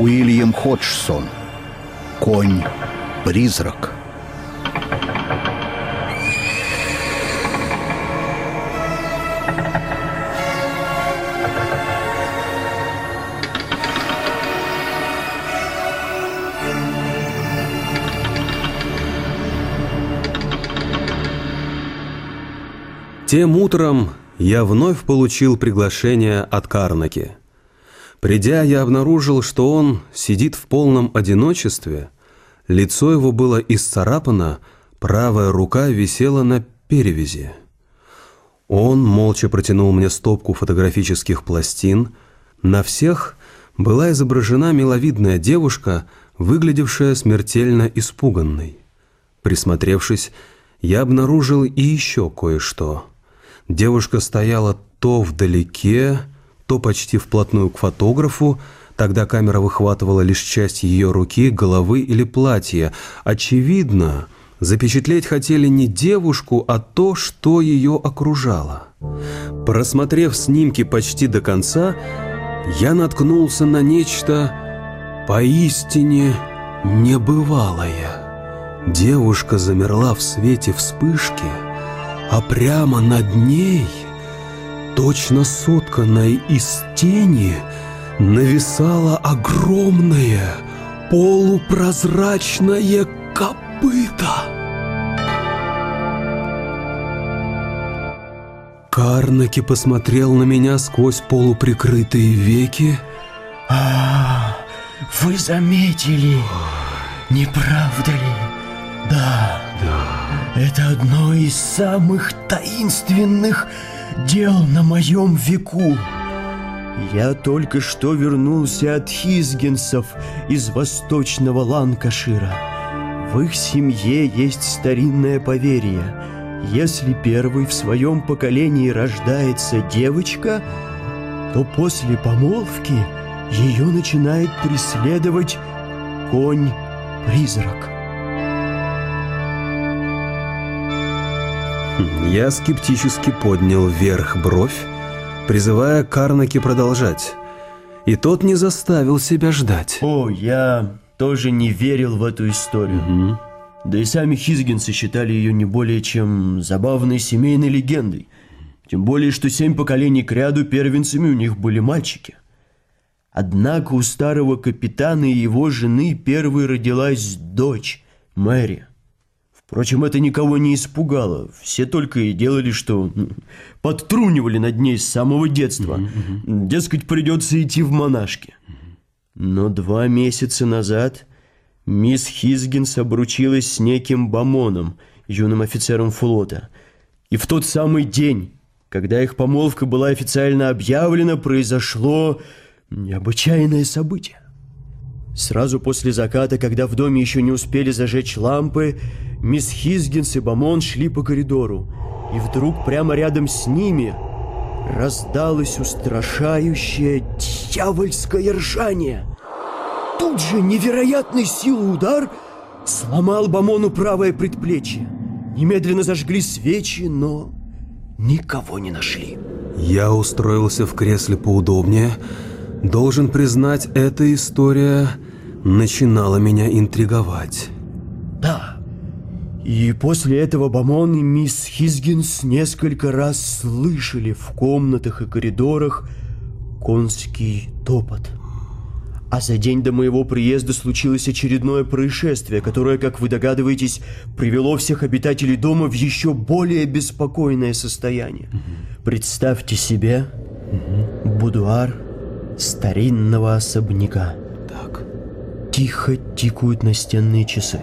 Уильям Ходжсон. Конь-призрак. Тем утром я вновь получил приглашение от Карнаки. Придя, я обнаружил, что он сидит в полном одиночестве, лицо его было исцарапано, правая рука висела на перевязи. Он молча протянул мне стопку фотографических пластин. На всех была изображена миловидная девушка, выглядевшая смертельно испуганной. Присмотревшись, я обнаружил и еще кое-что. Девушка стояла то вдалеке, то почти вплотную к фотографу, тогда камера выхватывала лишь часть ее руки, головы или платья. Очевидно, запечатлеть хотели не девушку, а то, что ее окружало. Просмотрев снимки почти до конца, я наткнулся на нечто поистине небывалое. Девушка замерла в свете вспышки, а прямо над ней – точно сотканной из тени, нависала огромное полупрозрачное копыто. Карнаки посмотрел на меня сквозь полуприкрытые веки. А, вы заметили, не правда ли? Да, да. Это одно из самых таинственных дел на моем веку. Я только что вернулся от Хизгенсов из восточного Ланкашира. В их семье есть старинное поверье. Если первый в своем поколении рождается девочка, то после помолвки ее начинает преследовать конь-призрак. Я скептически поднял вверх бровь, призывая Карнаки продолжать. И тот не заставил себя ждать. О, я тоже не верил в эту историю. Угу. Да и сами Хизгинсы считали ее не более чем забавной семейной легендой. Тем более, что семь поколений к ряду первенцами у них были мальчики. Однако у старого капитана и его жены первой родилась дочь, Мэри. Впрочем, это никого не испугало. Все только и делали, что подтрунивали над ней с самого детства. Дескать, придется идти в монашки. Но два месяца назад мисс Хизгинс обручилась с неким Бамоном, юным офицером флота. И в тот самый день, когда их помолвка была официально объявлена, произошло необычайное событие. Сразу после заката, когда в доме еще не успели зажечь лампы, Мисс Хизгинс и Бамон шли по коридору, и вдруг прямо рядом с ними раздалось устрашающее дьявольское ржание. Тут же невероятной силы удар сломал Бамону правое предплечье. Немедленно зажгли свечи, но никого не нашли. Я устроился в кресле поудобнее. Должен признать, эта история начинала меня интриговать. И после этого Бамон и мисс Хизгинс несколько раз слышали в комнатах и коридорах конский топот. А за день до моего приезда случилось очередное происшествие, которое, как вы догадываетесь, привело всех обитателей дома в еще более беспокойное состояние. Угу. Представьте себе угу. будуар старинного особняка. Так. Тихо тикают настенные часы.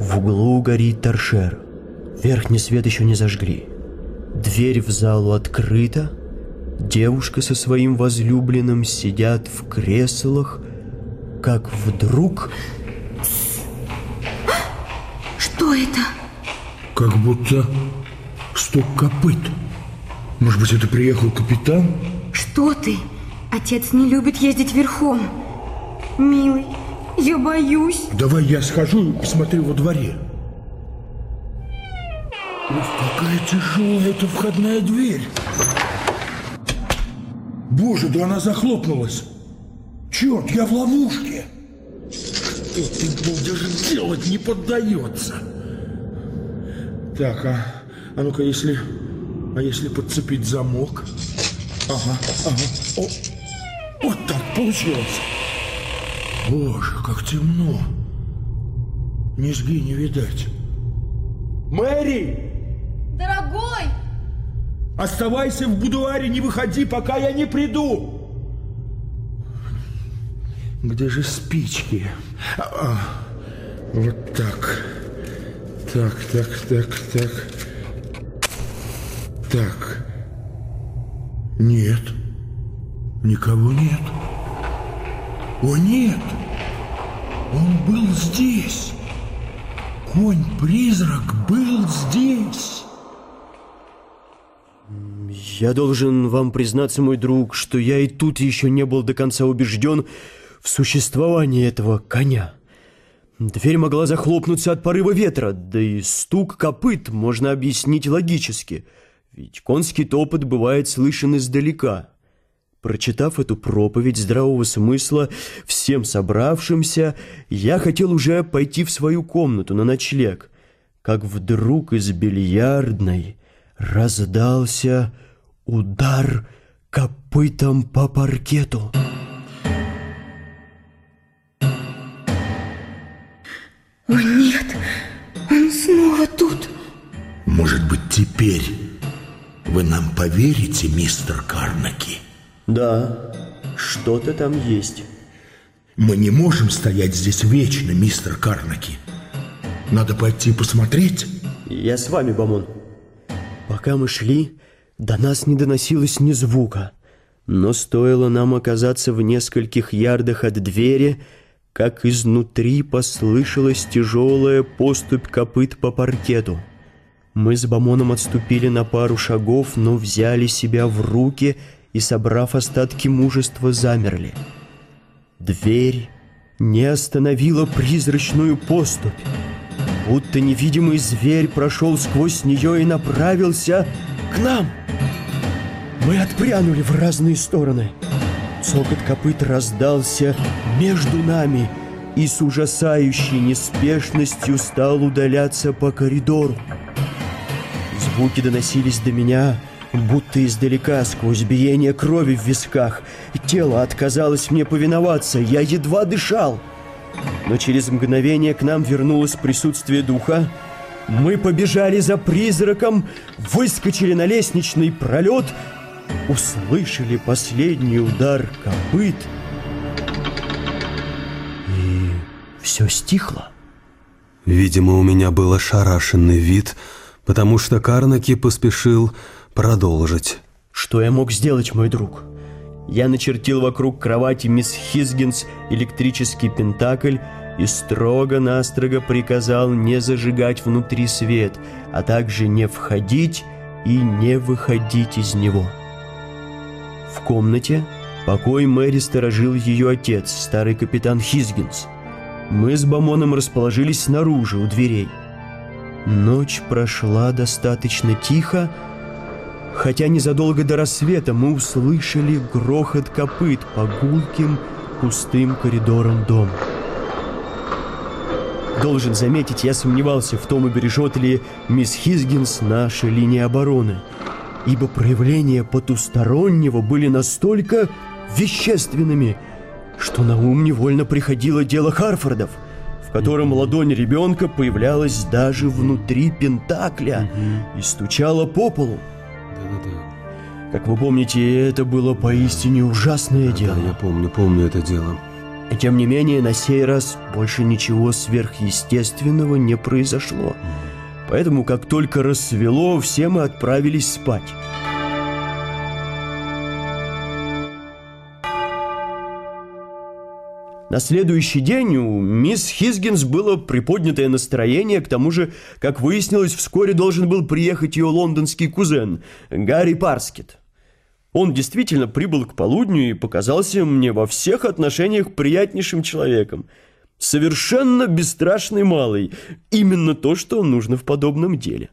В углу горит торшер. Верхний свет еще не зажгли. Дверь в залу открыта. Девушка со своим возлюбленным сидят в креслах, как вдруг... Что это? Как будто стук копыт. Может быть, это приехал капитан? Что ты? Отец не любит ездить верхом. Милый, я боюсь. Давай я схожу и посмотрю во дворе. Ух, какая тяжелая эта входная дверь. Боже, да она захлопнулась. Черт, я в ловушке! Что ты будешь делать, не поддается? Так, а, а ну-ка, если... А если подцепить замок? Ага, ага. О, вот так получилось. Боже, как темно. Низги не видать. Мэри! Дорогой! Оставайся в будуаре, не выходи, пока я не приду. Где же спички? А, а, вот так. Так, так, так, так. Так. Нет. Никого нет. О, нет! Он был здесь. Конь-призрак был здесь. Я должен вам признаться, мой друг, что я и тут еще не был до конца убежден в существовании этого коня. Дверь могла захлопнуться от порыва ветра, да и стук копыт можно объяснить логически, ведь конский топот бывает слышен издалека. Прочитав эту проповедь здравого смысла всем собравшимся, я хотел уже пойти в свою комнату на ночлег, как вдруг из бильярдной раздался удар копытом по паркету. О нет, он снова тут. Может быть, теперь вы нам поверите, мистер Карнаки? Да, что-то там есть. Мы не можем стоять здесь вечно, мистер Карнаки. Надо пойти посмотреть. Я с вами, Бамон. Пока мы шли, до нас не доносилось ни звука. Но стоило нам оказаться в нескольких ярдах от двери, как изнутри послышалась тяжелая поступь копыт по паркету. Мы с Бамоном отступили на пару шагов, но взяли себя в руки и, собрав остатки мужества, замерли. Дверь не остановила призрачную поступь. Будто невидимый зверь прошел сквозь нее и направился к нам. Мы отпрянули в разные стороны. Цокот копыт раздался между нами и с ужасающей неспешностью стал удаляться по коридору. Звуки доносились до меня, будто издалека, сквозь биение крови в висках. Тело отказалось мне повиноваться, я едва дышал. Но через мгновение к нам вернулось присутствие духа. Мы побежали за призраком, выскочили на лестничный пролет, услышали последний удар копыт, и все стихло. Видимо, у меня был ошарашенный вид, потому что Карнаки поспешил продолжить. Что я мог сделать, мой друг? Я начертил вокруг кровати мисс Хизгинс электрический пентакль и строго-настрого приказал не зажигать внутри свет, а также не входить и не выходить из него. В комнате покой Мэри сторожил ее отец, старый капитан Хизгинс. Мы с Бамоном расположились снаружи, у дверей. Ночь прошла достаточно тихо, хотя незадолго до рассвета мы услышали грохот копыт по гулким пустым коридорам дома. Должен заметить, я сомневался в том, убережет ли мисс Хизгинс наши линии обороны, ибо проявления потустороннего были настолько вещественными, что на ум невольно приходило дело Харфордов, в котором ладонь ребенка появлялась даже внутри Пентакля и стучала по полу. Как вы помните, это было поистине ужасное дело. Да, я помню, помню это дело. И тем не менее, на сей раз больше ничего сверхъестественного не произошло. Поэтому, как только рассвело, все мы отправились спать. На следующий день у мисс Хизгинс было приподнятое настроение, к тому же, как выяснилось, вскоре должен был приехать ее лондонский кузен Гарри Парскет. Он действительно прибыл к полудню и показался мне во всех отношениях приятнейшим человеком. Совершенно бесстрашный малый. Именно то, что нужно в подобном деле.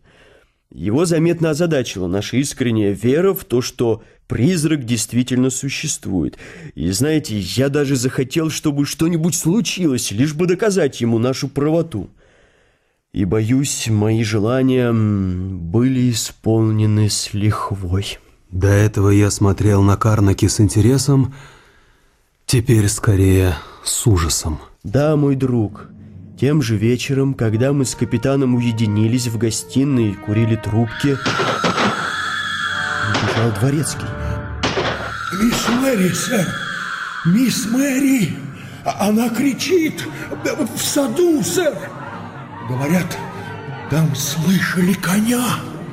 Его заметно озадачила наша искренняя вера в то, что призрак действительно существует. И знаете, я даже захотел, чтобы что-нибудь случилось, лишь бы доказать ему нашу правоту. И, боюсь, мои желания были исполнены с лихвой. До этого я смотрел на Карнаки с интересом, теперь скорее с ужасом. Да, мой друг, тем же вечером, когда мы с капитаном уединились в гостиной и курили трубки, убежал дворецкий. Мисс Мэри, сэр! Мисс Мэри! А- Она кричит! В саду, сэр! Говорят, там слышали коня.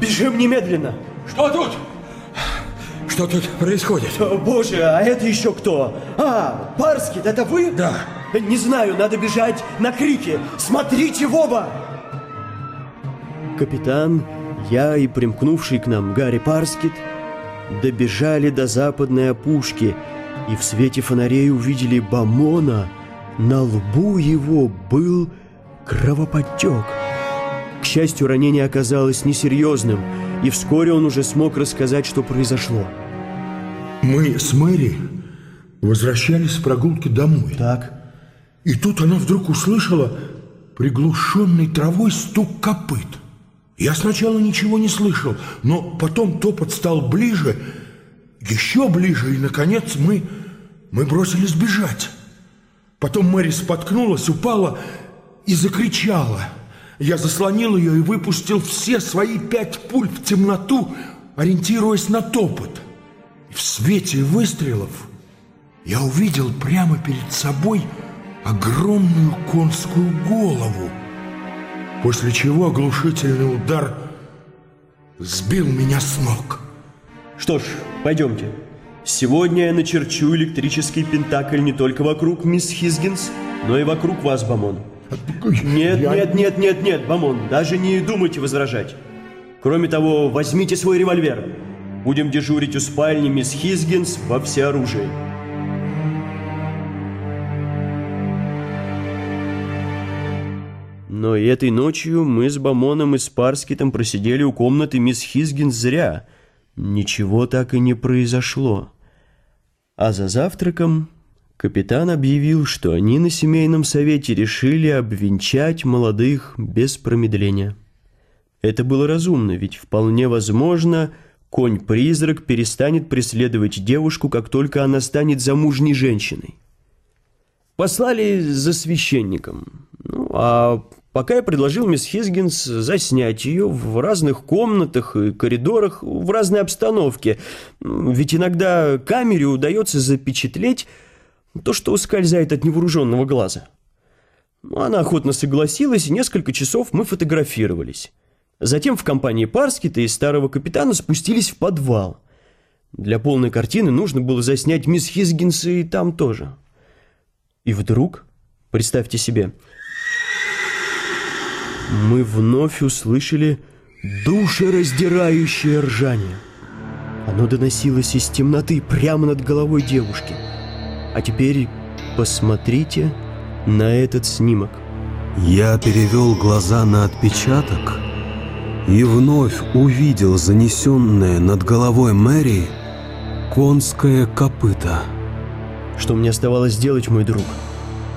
Бежим немедленно! Что тут? Что тут происходит? О, Боже, а это еще кто? А, Парский, это вы? Да. Не знаю, надо бежать на крики. Смотрите в оба! Капитан, я и примкнувший к нам Гарри Парскит добежали до западной опушки и в свете фонарей увидели Бамона. На лбу его был кровоподтек. К счастью, ранение оказалось несерьезным, и вскоре он уже смог рассказать, что произошло. Мы с Мэри возвращались с прогулки домой. Так, И тут она вдруг услышала приглушенный травой стук копыт. Я сначала ничего не слышал, но потом топот стал ближе, еще ближе, и, наконец, мы, мы бросились бежать. Потом Мэри споткнулась, упала и закричала. Я заслонил ее и выпустил все свои пять пуль в темноту, ориентируясь на топот. И в свете выстрелов я увидел прямо перед собой огромную конскую голову, после чего оглушительный удар сбил меня с ног. Что ж, пойдемте. Сегодня я начерчу электрический пентакль не только вокруг мисс Хизгинс, но и вокруг вас, Бамон. Нет, Я- нет, нет, нет, нет, Бамон, даже не думайте возражать. Кроме того, возьмите свой револьвер. Будем дежурить у спальни мисс Хизгинс во всеоружии. Но и этой ночью мы с Бамоном и с Парскитом просидели у комнаты мисс Хизгинс зря. Ничего так и не произошло. А за завтраком капитан объявил, что они на семейном совете решили обвенчать молодых без промедления. Это было разумно, ведь вполне возможно, конь-призрак перестанет преследовать девушку, как только она станет замужней женщиной. Послали за священником. Ну, а пока я предложил мисс Хизгинс заснять ее в разных комнатах и коридорах, в разной обстановке. Ведь иногда камере удается запечатлеть то, что ускользает от невооруженного глаза. Ну, Она охотно согласилась, и несколько часов мы фотографировались. Затем в компании Парскита и старого капитана спустились в подвал. Для полной картины нужно было заснять мисс Хизгинс и там тоже. И вдруг, представьте себе, мы вновь услышали душераздирающее ржание. Оно доносилось из темноты прямо над головой девушки. А теперь посмотрите на этот снимок. Я перевел глаза на отпечаток и вновь увидел занесенное над головой Мэри конское копыто. Что мне оставалось делать, мой друг?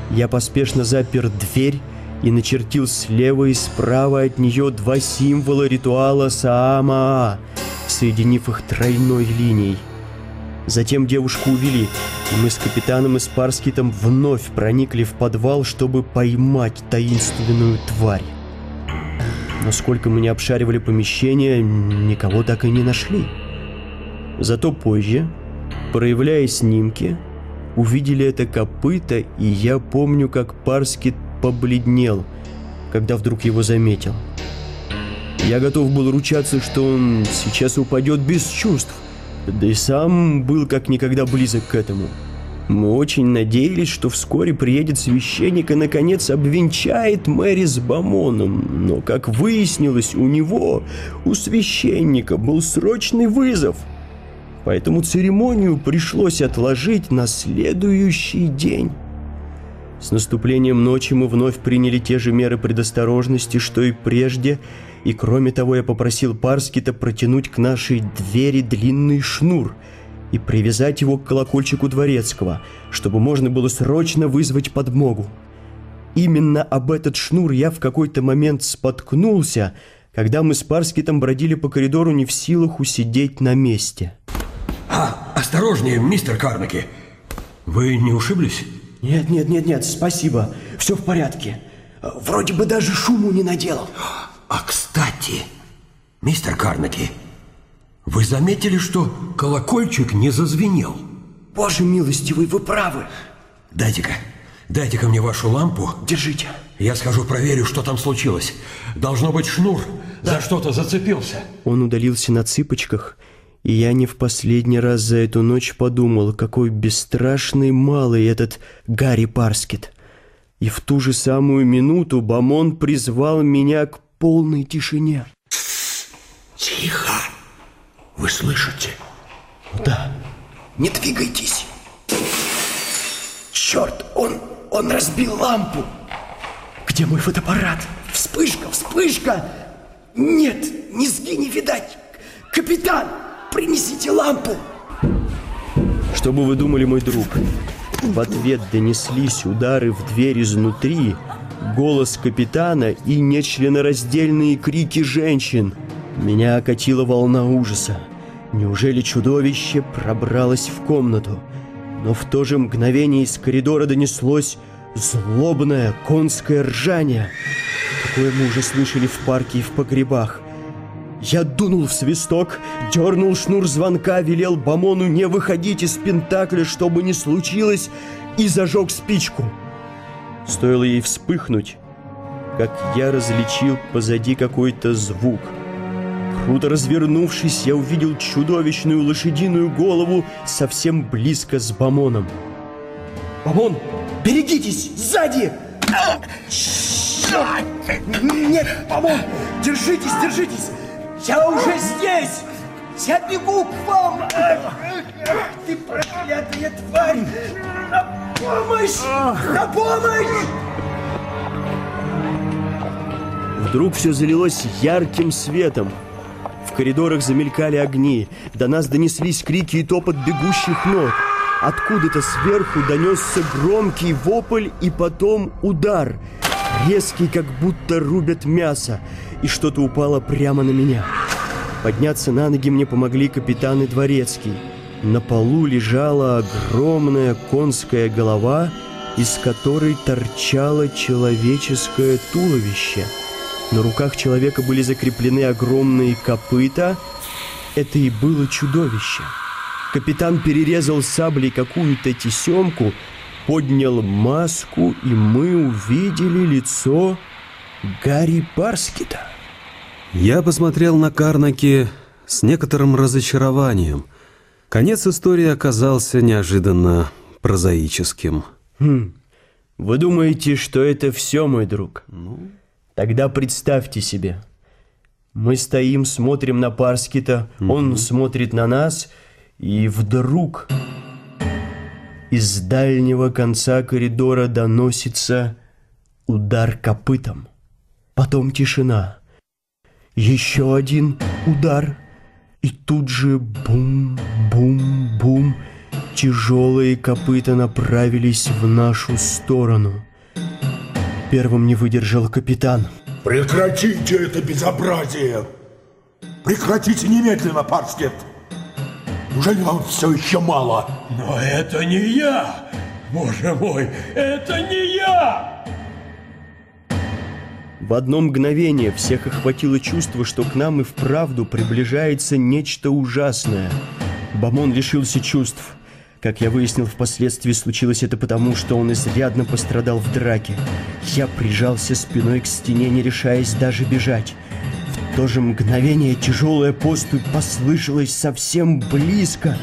Я поспешно запер дверь и начертил слева и справа от нее два символа ритуала Саамаа, соединив их тройной линией. Затем девушку увели, и мы с капитаном и с Парскитом вновь проникли в подвал, чтобы поймать таинственную тварь. Но сколько мы не обшаривали помещение, никого так и не нашли. Зато позже, проявляя снимки, увидели это копыто, и я помню, как Парскит побледнел, когда вдруг его заметил. Я готов был ручаться, что он сейчас упадет без чувств, да и сам был как никогда близок к этому. Мы очень надеялись, что вскоре приедет священник и, наконец, обвенчает Мэри с Бамоном. Но, как выяснилось, у него, у священника, был срочный вызов. Поэтому церемонию пришлось отложить на следующий день. С наступлением ночи мы вновь приняли те же меры предосторожности, что и прежде, и кроме того я попросил Парскита протянуть к нашей двери длинный шнур и привязать его к колокольчику дворецкого, чтобы можно было срочно вызвать подмогу. Именно об этот шнур я в какой-то момент споткнулся, когда мы с Парскитом бродили по коридору не в силах усидеть на месте. А, осторожнее, мистер Карнаки. Вы не ушиблись? Нет, нет, нет, нет, спасибо. Все в порядке. Вроде бы даже шуму не наделал. А кстати, мистер Карнаки, вы заметили, что колокольчик не зазвенел? Боже милостивый, вы правы. Дайте-ка, дайте-ка мне вашу лампу. Держите. Я схожу проверю, что там случилось. Должно быть шнур да. за что-то зацепился. Он удалился на цыпочках и я не в последний раз за эту ночь подумал, какой бесстрашный малый этот Гарри Парскет. И в ту же самую минуту Бамон призвал меня к полной тишине. Тихо! Вы слышите? Да. Не двигайтесь. Черт, он, он разбил лампу. Где мой фотоаппарат? Вспышка, вспышка! Нет, низги не видать. Капитан! Принесите лампу!» Что бы вы думали, мой друг? В ответ донеслись удары в дверь изнутри, голос капитана и нечленораздельные крики женщин. Меня окатила волна ужаса. Неужели чудовище пробралось в комнату? Но в то же мгновение из коридора донеслось злобное конское ржание. Такое мы уже слышали в парке и в погребах. Я дунул в свисток, дернул шнур звонка, велел Бамону не выходить из Пентакля, чтобы не случилось, и зажег спичку. Стоило ей вспыхнуть, как я различил позади какой-то звук. Круто развернувшись, я увидел чудовищную лошадиную голову совсем близко с Бамоном. «Бамон, берегитесь! Сзади!» «Нет, Бамон, держитесь, держитесь!» Я уже здесь! Я бегу к вам! Ты проклятая тварь! На помощь! На помощь! Вдруг все залилось ярким светом. В коридорах замелькали огни. До нас донеслись крики и топот бегущих ног. Откуда-то сверху донесся громкий вопль и потом удар. Резкий, как будто рубят мясо и что-то упало прямо на меня. Подняться на ноги мне помогли капитан и дворецкий. На полу лежала огромная конская голова, из которой торчало человеческое туловище. На руках человека были закреплены огромные копыта. Это и было чудовище. Капитан перерезал саблей какую-то тесемку, поднял маску, и мы увидели лицо Гарри Парскита. Я посмотрел на Карнаки с некоторым разочарованием. Конец истории оказался неожиданно прозаическим. Хм. Вы думаете, что это все, мой друг? Ну? Тогда представьте себе. Мы стоим, смотрим на Парскита, угу. он смотрит на нас, и вдруг из дальнего конца коридора доносится удар копытом. Потом тишина. Еще один удар. И тут же бум-бум-бум. Тяжелые копыта направились в нашу сторону. Первым не выдержал капитан. Прекратите это безобразие! Прекратите немедленно, Парскет! Неужели вам все еще мало? Но это не я! Боже мой, это не я! В одно мгновение всех охватило чувство, что к нам и вправду приближается нечто ужасное. Бамон лишился чувств. Как я выяснил впоследствии, случилось это потому, что он изрядно пострадал в драке. Я прижался спиной к стене, не решаясь даже бежать. То же мгновение тяжелая поступь послышалась совсем близко.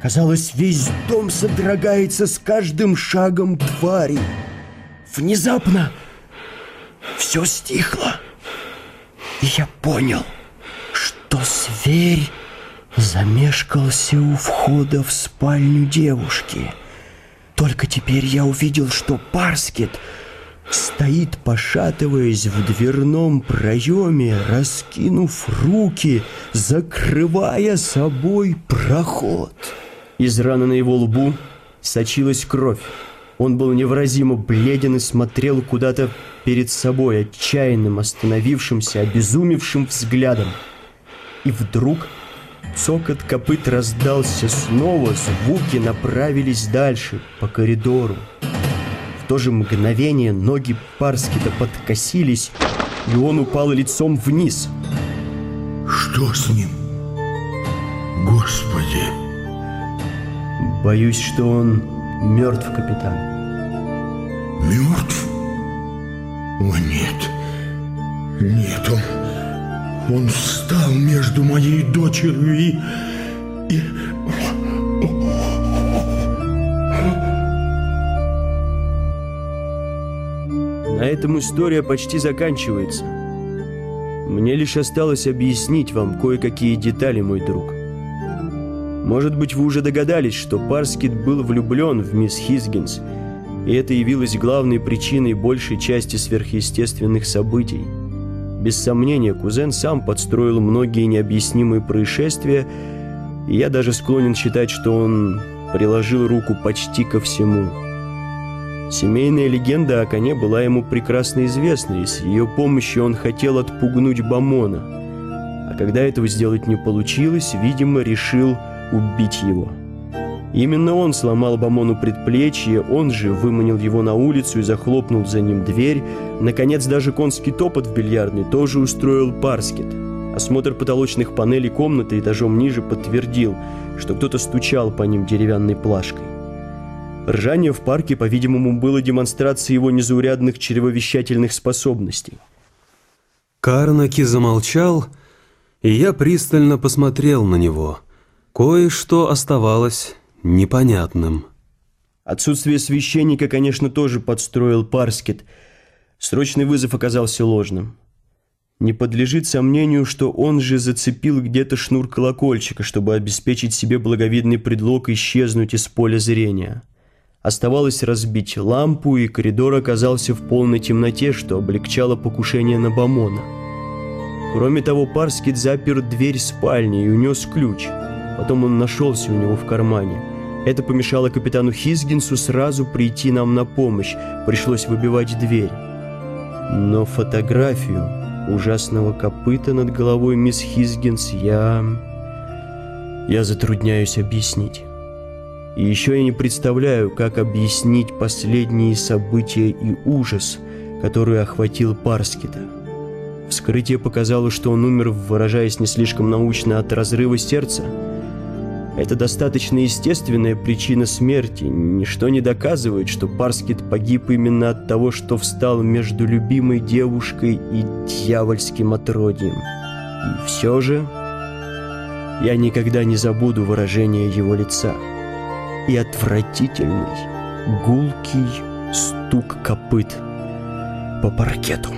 Казалось, весь дом содрогается с каждым шагом твари. Внезапно все стихло. И я понял, что зверь замешкался у входа в спальню девушки. Только теперь я увидел, что Парскет стоит, пошатываясь в дверном проеме, раскинув руки, закрывая собой проход. Из раны на его лбу сочилась кровь. Он был невыразимо бледен и смотрел куда-то перед собой отчаянным, остановившимся, обезумевшим взглядом. И вдруг цокот копыт раздался снова, звуки направились дальше, по коридору. То же мгновение ноги Парскита подкосились, и он упал лицом вниз. Что с ним? Господи! Боюсь, что он мертв, капитан. Мертв? О, нет. Нет, он... Он встал между моей дочерью и... и... На этом история почти заканчивается. Мне лишь осталось объяснить вам кое-какие детали, мой друг. Может быть, вы уже догадались, что Парскит был влюблен в мисс Хизгинс, и это явилось главной причиной большей части сверхъестественных событий. Без сомнения, кузен сам подстроил многие необъяснимые происшествия, и я даже склонен считать, что он приложил руку почти ко всему. Семейная легенда о коне была ему прекрасно известна, и с ее помощью он хотел отпугнуть Бамона. А когда этого сделать не получилось, видимо, решил убить его. Именно он сломал Бамону предплечье, он же выманил его на улицу и захлопнул за ним дверь. Наконец, даже конский топот в бильярдной тоже устроил Парскет. Осмотр потолочных панелей комнаты этажом ниже подтвердил, что кто-то стучал по ним деревянной плашкой. Ржание в парке, по-видимому, было демонстрацией его незаурядных чревовещательных способностей. Карнаки замолчал, и я пристально посмотрел на него. Кое-что оставалось непонятным. Отсутствие священника, конечно, тоже подстроил Парскет. Срочный вызов оказался ложным. Не подлежит сомнению, что он же зацепил где-то шнур колокольчика, чтобы обеспечить себе благовидный предлог исчезнуть из поля зрения. Оставалось разбить лампу, и коридор оказался в полной темноте, что облегчало покушение на Бамона. Кроме того, Парскит запер дверь спальни и унес ключ. Потом он нашелся у него в кармане. Это помешало капитану Хизгинсу сразу прийти нам на помощь. Пришлось выбивать дверь. Но фотографию ужасного копыта над головой мисс Хизгинс я... Я затрудняюсь объяснить. И еще я не представляю, как объяснить последние события и ужас, который охватил Парскита. Вскрытие показало, что он умер, выражаясь не слишком научно, от разрыва сердца. Это достаточно естественная причина смерти. Ничто не доказывает, что Парскит погиб именно от того, что встал между любимой девушкой и дьявольским отродьем. И все же я никогда не забуду выражение его лица и отвратительный гулкий стук копыт по паркету.